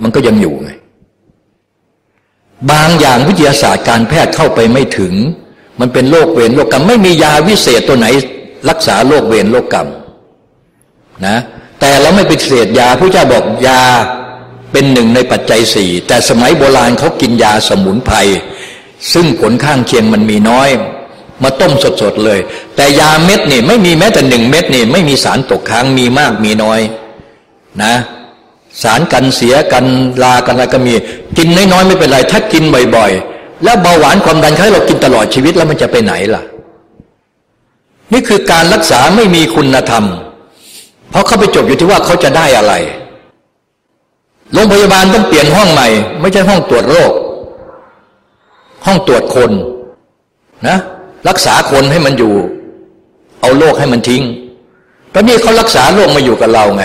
มันก็ยังอยู่ไงบางอย่างวิทยาศาสตร์การแพทย์เข้าไปไม่ถึง มันเป็นโรคเวรโรคกรรม ไม่มียาวิเศษตัวไหน รักษาโรคเวรโรคกรรมนะแต่เราไม่ปฏิเสธยาผู้เจ้าบอกยาเป็นหนึ่งในปัจจัยสี่แต่สมัยโบราณเขากินยาสมุนไพรซึ่งผลข้างเคียงมันมีน้อย มาต้มสดๆเลย แต่ยาเม็ดนี่ไม่มีแม้แต่หนึ่งเม็ดนี่ไม่มีสารตกค้างมีมากมีน้อยนะสารกันเสียกันลากันอะไรก็มี กินน้อยๆไม่เป็นไร ถ้ากินบ่อย ๆ แล้วเบาหวานความดันให้เรากินตลอดชีวิตแล้วมันจะไปไหนล่ะ นี่คือการรักษาไม่มีคุณธรรม เพราะเขาไปจบอยู่ที่ว่าเขาจะได้อะไรโรงพยาบาลต้องเปลี่ยนห้องใหม่ ไม่ใช่ห้องตรวจโรค ห้องตรวจคนนะ รักษาคนให้มันอยู่ เอาโรคให้มันทิ้งตอนนี้เขารักษาโรคมาอยู่กับเราไง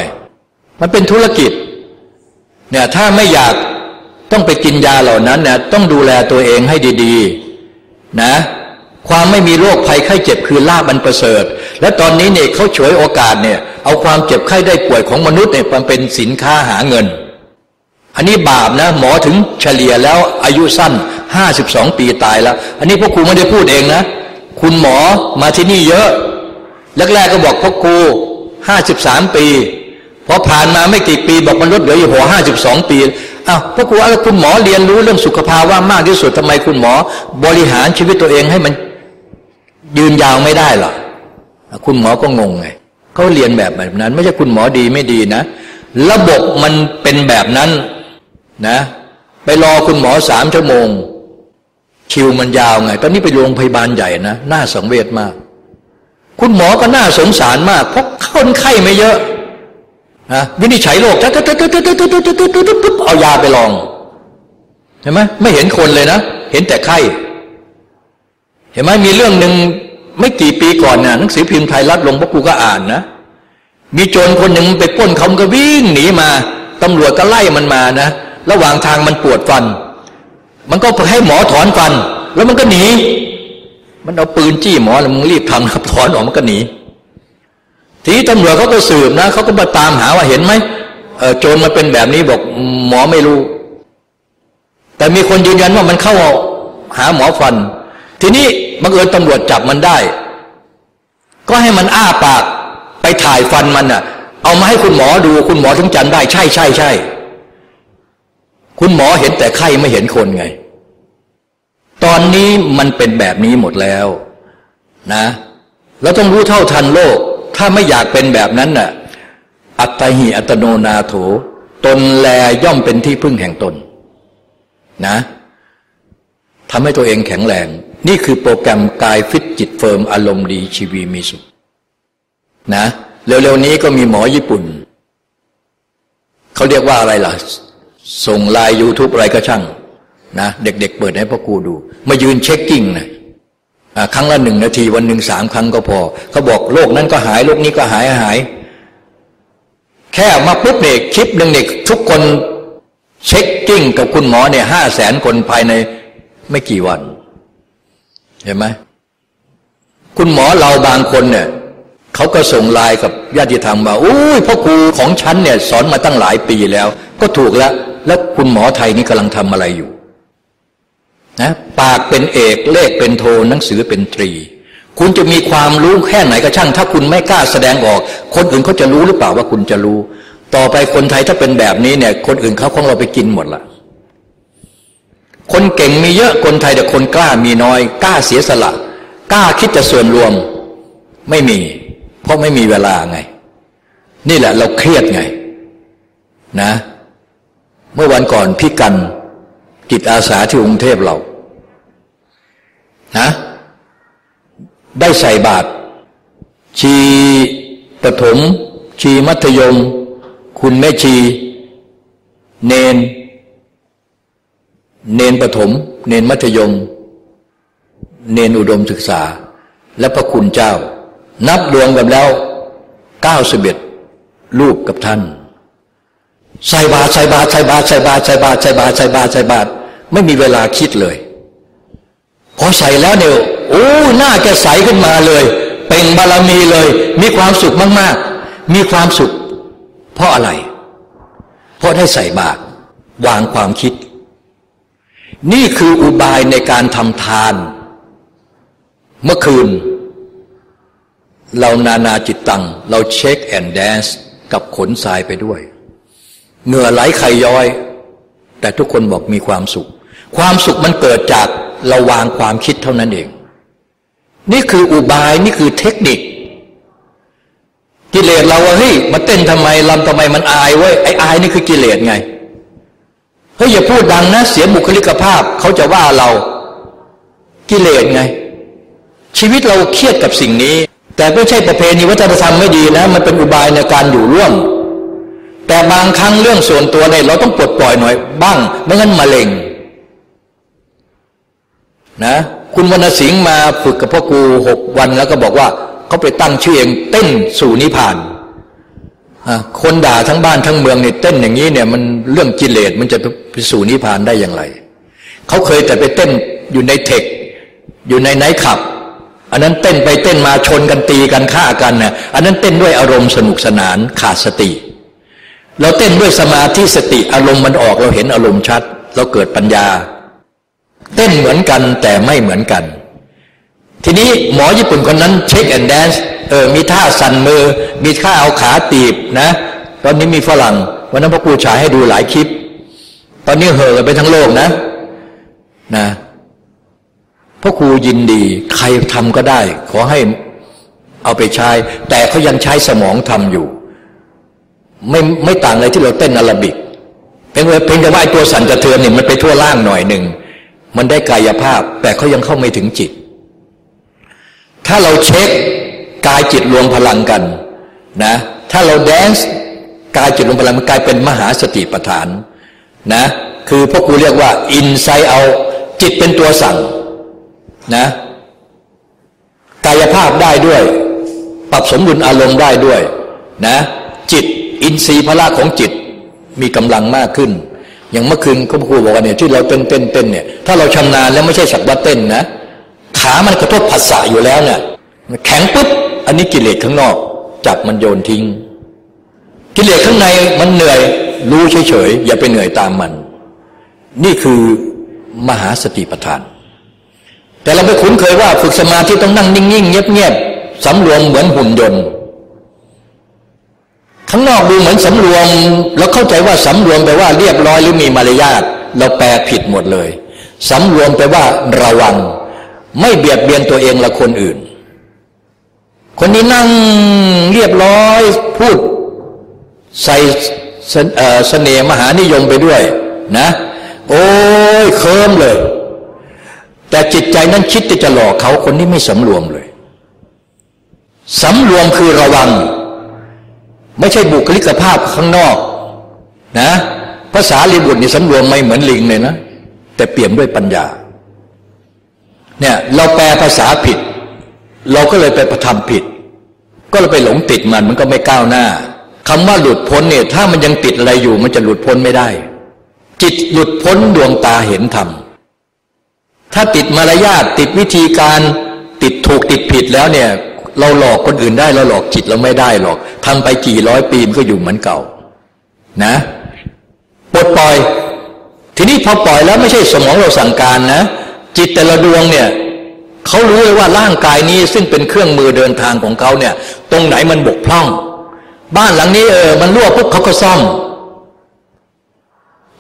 มันเป็นธุรกิจเนี่ยถ้าไม่อยาก ต้องไปกินยาเหล่านั้นเนี่ยต้องดูแลตัวเองให้ดีๆ นะ ความไม่มีโรคภัยไข้เจ็บคือลาบันประเสริฐ และตอนนี้เนี่ยเขาฉวยโอกาสเนี่ย เอาความเจ็บไข้ได้ป่วยของมนุษย์เนี่ยมันเป็นสินค้าหาเงิน อันนี้บาปนะ หมอถึงเฉลี่ยแล้วอายุสั้นห้าสิบสองปีตายแล้ว อันนี้พ่อครูไม่ได้พูดเองนะ คุณหมอมาที่นี่เยอะแรกๆก็บอกพ่อครูห้าสิบสามปีพอผ่านมาไม่กี่ปีบอกมันลดเหลืออยู่หัวห้าสิบสองปี อ้าวพราะครูว่าคุณหมอเรียนรู้เรื่องสุขภาวะมากที่สุดทำไมคุณหมอ บริหารชีวิตตัวเองให้มันยืนยาวไม่ได้หรอคุณหมอก็งงไงเขาเรียนแบบแบบนั้น ไม่ใช่คุณหมอดีไม่ดีนะ ระบบมันเป็นแบบนั้นนะ ไปรอคุณหมอสามชั่วโมง คิวมันยาวไง ตอนนี้ไปโรงพยาบาลใหญ่นะน่าสังเวชมาก คุณหมอก็น่าสงสารมาก เพราะคนไข้ไม่เยอะ วินิจฉัยโรคเอายาไปลองเห็นไหมไม่เห็นคนเลยนะ เห็นแต่ไข้ เห็นไหมมีเรื่องหนึ่งไม่กี่ปีก่อนเนี่ยหนังสือพิมพ์ไทยรัฐลงพระกูก็อ่านนะมีโจรคนหนึ่งไปป้นเขาก็วิ่งหนีมาตำรวจก็ไล่มันมานะระหว่างทางมันปวดฟัน มันก็ให้หมอถอนฟัน แล้วมันก็หนี มันเอาปืนจี้หมอแล้วมึงรีบทำครับถอนออกมันก็หนี ทีตำรวจเขาก็สืบนะเขาก็มาตามหาว่าเห็นไหมโจรมาเป็นแบบนี้บอกหมอไม่รู้ แต่มีคนยืนยันว่ามันเข้าหาหมอฟัน ทีนี้บังเอิญตำรวจจับมันได้ ก็ให้มันอ้าปากไปถ่ายฟันมันอะ เอามาให้คุณหมอดูคุณหมอถึงจันได้ใช่ใช่ใช่คุณหมอเห็นแต่ไข้ไม่เห็นคนไง ตอนนี้มันเป็นแบบนี้หมดแล้วนะ เราต้องรู้เท่าทันโลก ถ้าไม่อยากเป็นแบบนั้นน่ะ อัตหิอัตโนนาโถ ตนแลย่อมเป็นที่พึ่งแห่งตน นะทำให้ตัวเองแข็งแรง นี่คือโปรแกรมกายฟิตจิตเฟิร์มอารมณ์ดีชีวีมีสุข นะ เร็วๆนี้ก็มีหมอญี่ปุ่น เขาเรียกว่าอะไรล่ะ ส่งไลน์ยูทูบอะไรก็ช่าง นะ เด็กๆเปิดให้พ่อครูดู มายืน shaking นะ ครั้งละหนึ่งนาทีวันหนึ่งสามครั้งก็พอเขาบอกโรคนั้นก็หายโรคนี้ก็หายหาย แค่มาปุ๊บเด็กคลิปหนึ่งเด็กทุกคน shaking กับคุณหมอเนี่ยห้าแสนคนภายในไม่กี่วัน เห็นไหมคุณหมอเราบางคนเนี่ยเขาก็ส่งไลน์กับญาติธรรมว่าอุ้ยพ่อครูของฉันเนี่ยสอนมาตั้งหลายปีแล้ว ก็ถูกแล้ว แล้วคุณหมอไทยนี่กำลังทำอะไรอยู่ นะปากเป็นเอกเลขเป็นโทหนังสือเป็นตรี คุณจะมีความรู้แค่ไหนก็ช่าง ถ้าคุณไม่กล้าแสดงออก คนอื่นเขาจะรู้หรือเปล่าว่าคุณจะรู้ ต่อไปคนไทยถ้าเป็นแบบนี้เนี่ยคนอื่นเขาของเราไปกินหมดละคนเก่งมีเยอะคนไทยแต่คนกล้ามีน้อย กล้าเสียสละ กล้าคิดจะส่วนรวมไม่มี เพราะไม่มีเวลาไง นี่แหละเราเครียดไง นะ เมื่อวันก่อนพี่กัน จิตอาสาที่กรุงเทพเรานะได้ใส่บาตรชีประถมชีมัธยม คุณแม่ชี เนน เนนประถมเนนมัธยม เนนอุดมศึกษา และพระคุณเจ้า นับรวมกันแล้วเก้าสิบเอ็ดลูกกับท่านใส่บาตรใส่บาตรใส่บาตรใส่บาตรใส่บาตรใส่บาตรใส่บาตรใส่บาตร ไม่มีเวลาคิดเลยพอใส่แล้วเนี่ยโอ้หน้าแกใสขึ้นมาเลยเป็นบารมีเลย มีความสุขมากๆ มีความสุข เพราะอะไร เพราะได้ใส่บาตรวางความคิด นี่คืออุบายในการทำทาน เมื่อคืน เรานานาจิตตัง เราเช็คแอนด์แดนซ์กับขนทรายไปด้วย เหงื่อไหลไขย้อย แต่ทุกคนบอกมีความสุข ความสุขมันเกิดจากเราวางความคิดเท่านั้นเอง นี่คืออุบายนี่คือเทคนิค กิเลสเราว่าเฮ้ยมาเต้นทำไมลำทำไมมันอายเว้ยไอ้อายนี่คือกิเลสไงเฮ้ยอย่าพูดดังนะเสียบุคลิกภาพเขาจะว่าเรากิเลสไง ชีวิตเราเครียดกับสิ่งนี้ แต่ไม่ใช่ประเพณีวัฒนธรรมไม่ดีนะ มันเป็นอุบายในการอยู่ร่วม แต่บางครั้งเรื่องส่วนตัวเนี่ยเราต้องปลดปล่อยหน่อยบ้างไม่งั้นมะเร็ง นะคุณวรรณสิงห์มาฝึกกับพ่อครูหกวันแล้วก็บอกว่าเขาไปตั้งชื่อเองเต้นสู่นิพพานคนด่าทั้งบ้านทั้งเมืองเนี่ยเต้นอย่างนี้เนี่ยมันเรื่องกิเลสมันจะไปสู่นิพพานได้อย่างไรเขาเคยแต่ไปเต้นอยู่ในเทคอยู่ในไนท์ขับ อันนั้นเต้นไปเต้นมาชนกันตีกันฆ่ากันนะ่ะอันนั้นเต้นด้วยอารมณ์สนุกสนานขาดสติ เราเต้นด้วยสมาธิสติอารมณ์มันออกเราเห็นอารมณ์ชัด เราเกิดปัญญา เต้นเหมือนกันแต่ไม่เหมือนกัน ทีนี้หมอญี่ปุ่นคนนั้น shake and dance เออมีท่าสั่นมือ มีท่าเอาขาถีบนะ ตอนนี้มีฝรั่ง วันนั้นพ่อครูฉายให้ดูหลายคลิป ตอนนี้เห่อไปทั้งโลกนะนะพ่อครูยินดี ใครทำก็ได้ ขอให้เอาไปใช้ แต่เขายังใช้สมองทำอยู่ ไม่ไม่ต่างเลยที่เราเต้นอาราบิกเพียงเพียงแต่ว่าไอ้ตัวสั่นกระเทือนเนี่ยมันไปทั่วล่างหน่อยหนึ่ง มันได้กายภาพ แต่เขายังเข้าไม่ถึงจิต ถ้าเราเช็คกายจิตรวมพลังกันนะถ้าเราแดนซ์กายจิตรวมพลังมันกลายเป็นมหาสติปัฏฐานนะคือพวกกูเรียกว่าอินไซเอาจิตเป็นตัวสั่งนะกายภาพได้ด้วย ปรับสมดุลอารมณ์ได้ด้วยนะจิตอินทรีย์พละของจิตมีกำลังมากขึ้น อย่างเมื่อคืนครูบอกว่าเนี่ยที่เราเต้นเต้นเต้นเนี่ยถ้าเราชำนาญแล้วไม่ใช่สักว่าเต้นนะขามันกระทบผัสสะอยู่แล้วเนี่ยแข็งปุ๊บอันนี้กิเลสข้างนอก จับมันโยนทิ้ง กิเลสข้างในมันเหนื่อยรู้เฉยๆอย่าไปเหนื่อยตามมัน นี่คือมหาสติปัฏฐาน แต่เราไปคุ้นเคยว่าฝึกสมาธิต้องนั่งนิ่งๆเงียบๆสำรวมเหมือนหุ่นยนต์ ข้างนอกดูเหมือนสำรวมเราเข้าใจว่าสำรวมแปลว่าเรียบร้อยหรือมีมารยาทเราแปลผิดหมดเลยสำรวมแปลว่าระวัง ไม่เบียดเบียนตัวเองและคนอื่น คนนี้นั่งเรียบร้อยพูดใส่เสน่ห์มหานิยมไปด้วยนะ โอ้ยเคิมเลย แต่จิตใจนั้นคิดจะหลอกเขาคนนี้ไม่สำรวมเลยสำรวมคือระวัง ไม่ใช่บุคลิกภาพข้างนอก นะภาษาลีบุตรนี่สำรวมไม่เหมือนลิงเลยนะ แต่เปลี่ยนด้วยปัญญา เนี่ยเราแปลภาษาผิด เราก็เลยไปประทำผิด ก็เลยไปหลงติดมันมันก็ไม่ก้าวหน้าคำว่าหลุดพ้นเนี่ย ถ้ามันยังติดอะไรอยู่ มันจะหลุดพ้นไม่ได้ จิตหลุดพ้นดวงตาเห็นธรรมถ้าติดมารยาทติดวิธีการติดถูกติดผิดแล้วเนี่ย เราหลอกคนอื่นได้เราหลอกจิตเราไม่ได้หรอกทำไปกี่ร้อยปีมันก็อยู่เหมือนเก่า นะปลดปล่อย ทีนี้พอปล่อยแล้วไม่ใช่สมองเราสั่งการนะ จิตแต่ละดวงเนี่ยเขารู้เลยว่าร่างกายนี้ซึ่งเป็นเครื่องมือเดินทางของเขาเนี่ย ตรงไหนมันบกพร่อง บ้านหลังนี้เออมันรั่วปุ๊บเขาก็ซ่อม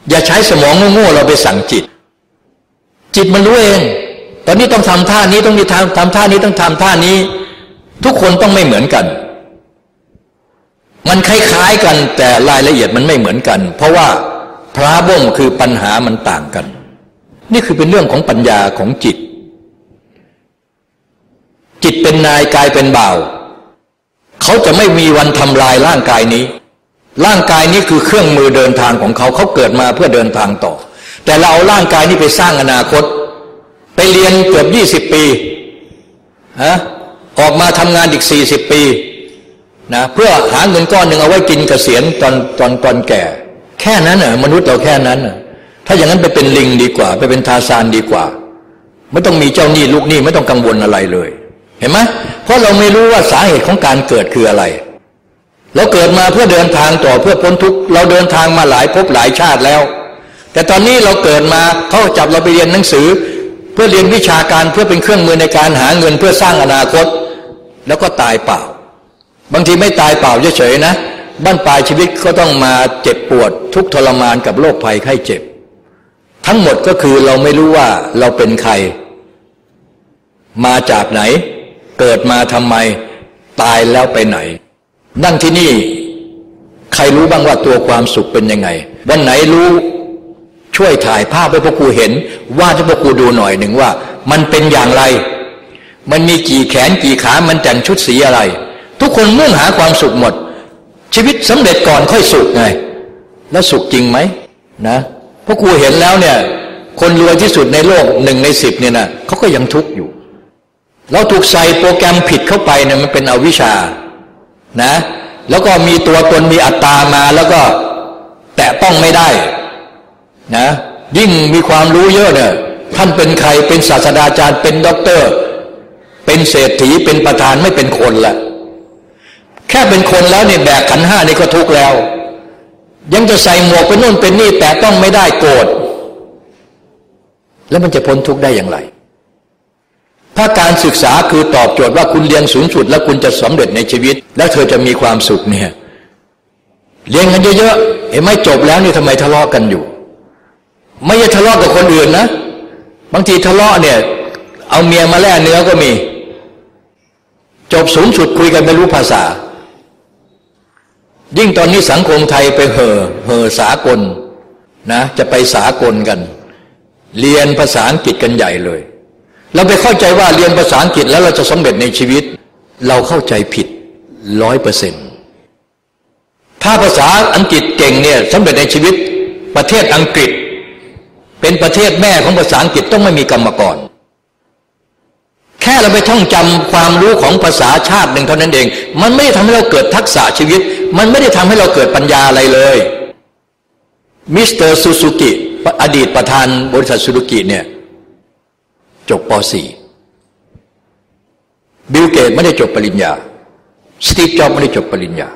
อย่าใช้สมองโง่ๆเราไปสั่งจิต จิตมันรู้เอง ตอนนี้ต้องทำท่านี้ต้องมีทำทำท่านี้ต้องทำท่านี้ ทุกคนต้องไม่เหมือนกัน มันคล้ายๆกันแต่รายละเอียดมันไม่เหมือนกัน เพราะว่าพระบ่มคือปัญหามันต่างกัน นี่คือเป็นเรื่องของปัญญาของจิต จิตเป็นนายกายเป็นบ่าวเขาจะไม่มีวันทำลายร่างกายนี้ ร่างกายนี้คือเครื่องมือเดินทางของเขาเขาเกิดมาเพื่อเดินทางต่อ แต่เราเอาร่างกายนี้ไปสร้างอนาคต ไปเรียนเกือบยี่สิบปีฮะ ออกมาทำงานอีกสี่สิบปีนะเพื่อหาเงินก้อนหนึ่งเอาไว้กินเกษียณตอนตอนตอนแก่ แค่นั้นน่ะมนุษย์เราแค่นั้นน่ะถ้าอย่างนั้นไปเป็นลิงดีกว่า ไปเป็นทาซานดีกว่า ไม่ต้องมีเจ้าหนี้ลูกหนี้ไม่ต้องกังวลอะไรเลย เห็นไหมเพราะเราไม่รู้ว่าสาเหตุของการเกิดคืออะไร เราเกิดมาเพื่อเดินทางต่อเพื่อพ้นทุกข์เราเดินทางมาหลายภพหลายชาติแล้ว แต่ตอนนี้เราเกิดมาเขาจับเราไปเรียนหนังสือ เพื่อเรียนวิชาการเพื่อเป็นเครื่องมือในการหาเงินเพื่อสร้างอนาคต แล้วก็ตายเปล่า บางทีไม่ตายเปล่าเฉยๆนะ บ้านปลายชีวิตก็ต้องมาเจ็บปวด ทุกทรมานกับโรคภัยไข้เจ็บ ทั้งหมดก็คือเราไม่รู้ว่าเราเป็นใคร มาจากไหน เกิดมาทำไม ตายแล้วไปไหน นั่งที่นี่ ใครรู้บ้างว่าตัวความสุขเป็นยังไง วันไหนรู้ช่วยถ่ายภาพให้พวกครูเห็น วาดให้พวกครูดูหน่อยหนึ่งว่า มันเป็นอย่างไร มันมีกี่แขนกี่ขา มันแต่งชุดสีอะไร ทุกคนมุ่งหาความสุขหมด ชีวิตสำเร็จก่อนค่อยสุขไง แล้วสุขจริงไหมนะเพวกครูเห็นแล้วเนี่ย คนรวยที่สุดในโลกหนึ่งในสิบเนี่ยนะเขาก็ยังทุกข์อยู่ เราถูกใส่โปรแกรมผิดเข้าไปเนี่ยมันเป็นอวิชชานะ แล้วก็มีตัวตนมีอัตตามาแล้วก็แตะต้องไม่ได้นะยิ่งมีความรู้เยอะเนี่ยท่านเป็นใครเป็นศาสตราจารย์เป็นด็อกเตอร์ เป็นเศรษฐีเป็นประธานไม่เป็นคนละแค่เป็นคนแล้วเนี่ยแบกขันห้านี่ก็ทุกข์แล้ว ยังจะใส่หมวกเป็นนู่นเป็นนี่แต่ต้องไม่ได้โกรธแล้วมันจะพ้นทุกข์ได้อย่างไร ถ้าการศึกษาคือตอบโจทย์ว่าคุณเรียนสูงสุด แล้วคุณจะสำเร็จในชีวิต แล้วเธอจะมีความสุขเนี่ยเรียนกันเยอะๆเห็นไหมจบแล้วนี่ทำไมทะเลาะกันอยู่ ไม่ใช่ทะเลาะกับคนอื่นนะ บางทีทะเลาะเนี่ย เอาเมียมาแล่เนื้อก็มี จบสูงสุดคุยกันไม่รู้ภาษา ยิ่งตอนนี้สังคมไทยไปเห่อเห่อสากลนะจะไปสากลกัน เรียนภาษาอังกฤษกันใหญ่เลย เราไปเข้าใจว่าเรียนภาษาอังกฤษแล้วเราจะสำเร็จในชีวิต เราเข้าใจผิดร้อยเปอร์เซ็นต์ถ้าภาษาอังกฤษเก่งเนี่ยสำเร็จในชีวิตประเทศอังกฤษ เป็นประเทศแม่ของภาษาอังกฤษต้องไม่มีกรรมกร แค่เราไปท่องจำความรู้ของภาษาชาติหนึ่งเท่านั้นเอง มันไม่ได้ทำให้เราเกิดทักษะชีวิต มันไม่ได้ทำให้เราเกิดปัญญาอะไรเลย มิสเตอร์ซูซูกิอดีตประธานบริษัทซูซูกิเนี่ยจบป .4 บิลเกตส์ไม่ได้จบปริญญา สตีฟจ็อบส์ไม่ได้จบปริญญา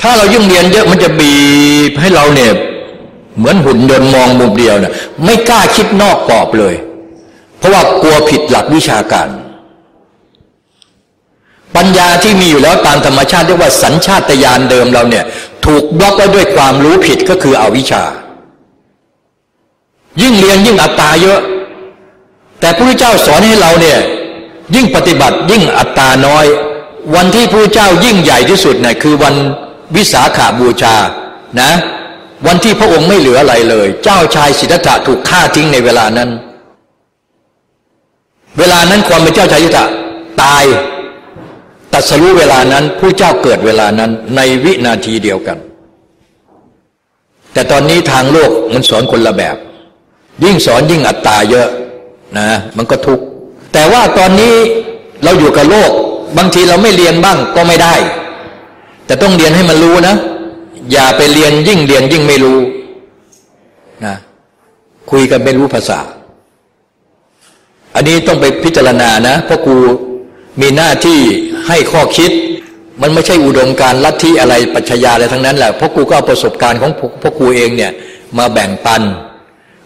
ถ้าเรายิ่งเรียนเยอะมันจะบีบให้เราเนี่ยเหมือนหุ่นยนต์มองมุมเดียวเนี่ยไม่กล้าคิดนอกกรอบเลย เพราะว่ากลัวผิดหลักวิชาการ ปัญญาที่มีอยู่แล้วตามธรรมชาติเรียกว่าสัญชาตญาณเดิมเราเนี่ย ถูกบล็อกไว้ด้วยความรู้ผิดก็คืออวิชชา ยิ่งเรียนยิ่งอัตตาเยอะ แต่พระพุทธเจ้าสอนให้เราเนี่ยยิ่งปฏิบัติยิ่งอัตตาน้อย วันที่พระเจ้ายิ่งใหญ่ที่สุดเนี่ยคือวันวิสาขาบูชานะ วันที่พระองค์ไม่เหลืออะไรเลย เจ้าชายสิทธัตถะถูกฆ่าทิ้งในเวลานั้น เวลานั้นความเป็นเจ้าชายสิทธะตายตัดสรู้เวลานั้นผู้เจ้าเกิดเวลานั้นในวินาทีเดียวกัน แต่ตอนนี้ทางโลกมันสอนคนละแบบ ยิ่งสอนยิ่งอัตตาเยอะนะมันก็ทุกข์แต่ว่าตอนนี้เราอยู่กับโลก บางทีเราไม่เรียนบ้างก็ไม่ได้ แต่ต้องเรียนให้มันรู้นะ อย่าไปเรียนยิ่งเรียนยิ่งไม่รู้นะคุยกันไม่รู้ภาษา อันนี้ต้องไปพิจารณานะเพราะครูมีหน้าที่ให้ข้อคิด มันไม่ใช่อุดมการลัทธิอะไรปัจจยาอะไรทั้งนั้นแหละเพราะครูก็เอาประสบการณ์ของพวกครูเองเนี่ยมาแบ่งปัน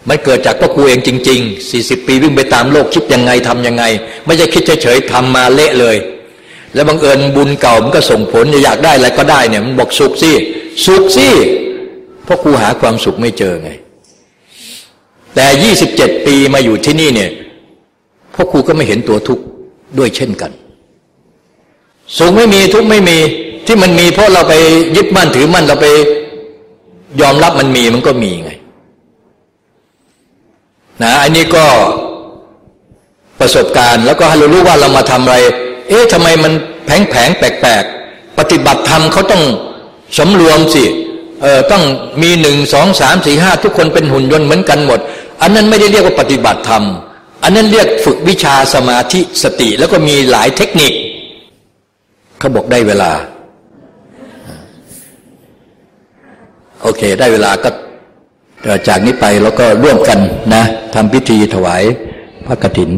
มันเกิดจากพ่อครูเองจริง ๆ 40 ปีวิ่งไปตามโลกคิดยังไงทํำยังไง ไม่ใช่คิดเฉยๆทำมาเละเลย แล้วบังเอิญบุญเก่ามันก็ส่งผลอยากได้อะไรก็ได้เนี่ยมันบอกสุขสิสุขสิพ่อครูหาความสุขไม่เจอไง แต่ 27 ปีมาอยู่ที่นี่เนี่ย พ่อครูก็ไม่เห็นตัวทุกข์ด้วยเช่นกัน สุขไม่มีทุกข์ไม่มีที่มันมีเพราะเราไปยึดมั่นถือมั่นเราไปยอมรับมันมีมันก็มีไงนะอันนี้ก็ประสบการณ์แล้วก็ให้เรารู้ว่าเรามาทำอะไร เอ๊ะทำไมมันแผงแผงแปลกๆ ปฏิบัติธรรมเขาต้องสำรวมสิเออต้องมีหนึ่งสองสามสี่ห้าทุกคนเป็นหุ่นยนต์เหมือนกันหมด อันนั้นไม่ได้เรียกว่าปฏิบัติธรรม อันนั้นเรียกฝึกวิชาสมาธิสติแล้วก็มีหลายเทคนิค เขาบอกได้เวลา โอเค ได้เวลาก็จากนี้ไปแล้วก็ร่วมกันนะทำพิธีถวายพระกฐิน